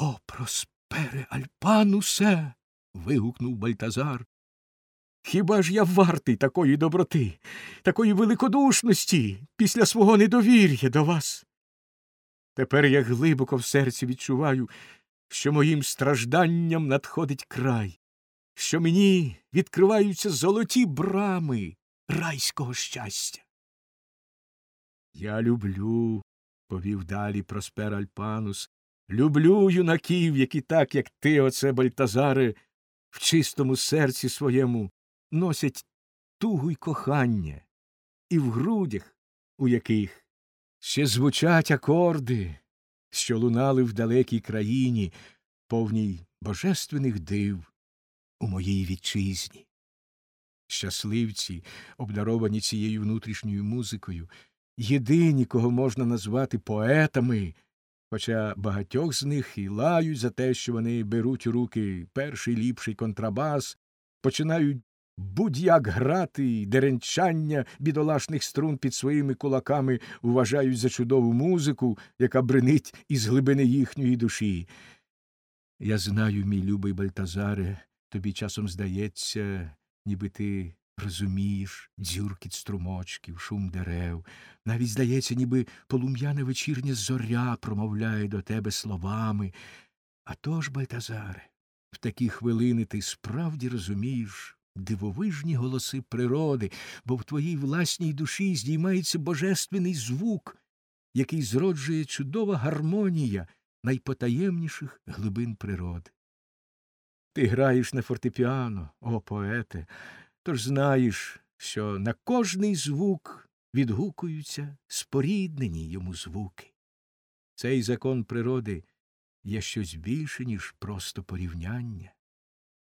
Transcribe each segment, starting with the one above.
О, проспере Альпанусе. вигукнув Бальтазар. Хіба ж я вартий такої доброти, такої великодушності після свого недовір'я до вас? Тепер я глибоко в серці відчуваю, що моїм стражданням надходить край, що мені відкриваються золоті брами райського щастя. Я люблю, повів далі Проспер Альпанус, люблю юнаків, які так, як ти, оце, Бальтазаре, в чистому серці своєму носять тугу й кохання, і в грудях, у яких ще звучать акорди, що лунали в далекій країні, повній божественних див у моїй вітчизні. Щасливці, обдаровані цією внутрішньою музикою, єдині, кого можна назвати поетами, хоча багатьох з них і лають за те, що вони беруть у руки перший ліпший контрабас, починають будь-як грати й деренчання бідолашних струн під своїми кулаками вважають за чудову музику, яка бринить із глибини їхньої душі. Я знаю, мій любий Бальтазаре, тобі часом здається, ніби ти розумієш дзюркіт струмочків, шум дерев, навіть здається, ніби полум'яна вечірня зоря промовляє до тебе словами. А тож, Бальтазаре, в такі хвилини ти справді розумієш дивовижні голоси природи, бо в твоїй власній душі здіймається божественний звук, який зроджує чудова гармонія найпотаємніших глибин природи. Ти граєш на фортепіано, о поете, тож знаєш, що на кожний звук відгукуються споріднені йому звуки. Цей закон природи є щось більше, ніж просто порівняння.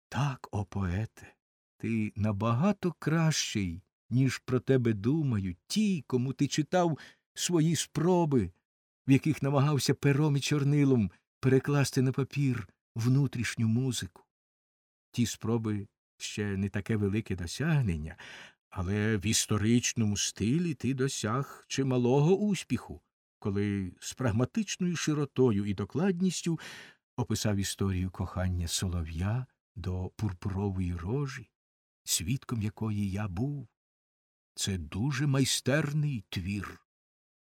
Так, о поете, ти набагато кращий, ніж про тебе думають ті, кому ти читав свої спроби, в яких намагався пером і чорнилом перекласти на папір внутрішню музику. Ті спроби ще не таке велике досягнення, але в історичному стилі ти досяг чималого успіху, коли з прагматичною широтою і докладністю описав історію кохання солов'я до пурпурової рожі, свідком якої я був. Це дуже майстерний твір.